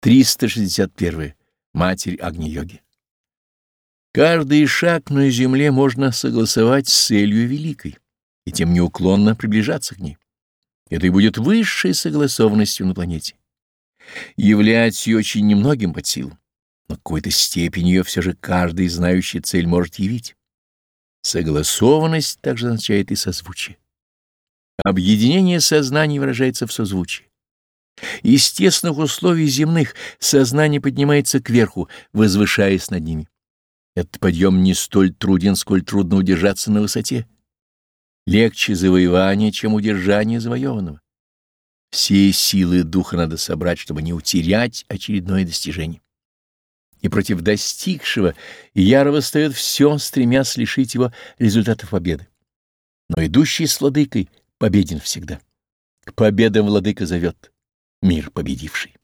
361. Матерь Агни-йоги. Каждый шаг на земле можно согласовать с целью великой, и тем неуклонно приближаться к ней. Это и будет высшей согласованностью на планете. Являть ее очень немногим под силу, но какой-то степень ее все же каждый знающий цель может явить. Согласованность также означает и созвучие. Объединение сознаний выражается в созвучии. Естественных условий земных сознание поднимается кверху, возвышаясь над ними. Этот подъем не столь труден, сколь трудно удержаться на высоте. Легче завоевание, чем удержание завоеванного. Все силы духа надо собрать, чтобы не утерять очередное достижение. И против достигшего яро восстает все, стремясь лишить его результатов победы. Но идущий с владыкой победен всегда. К победам владыка зовет мир победивший.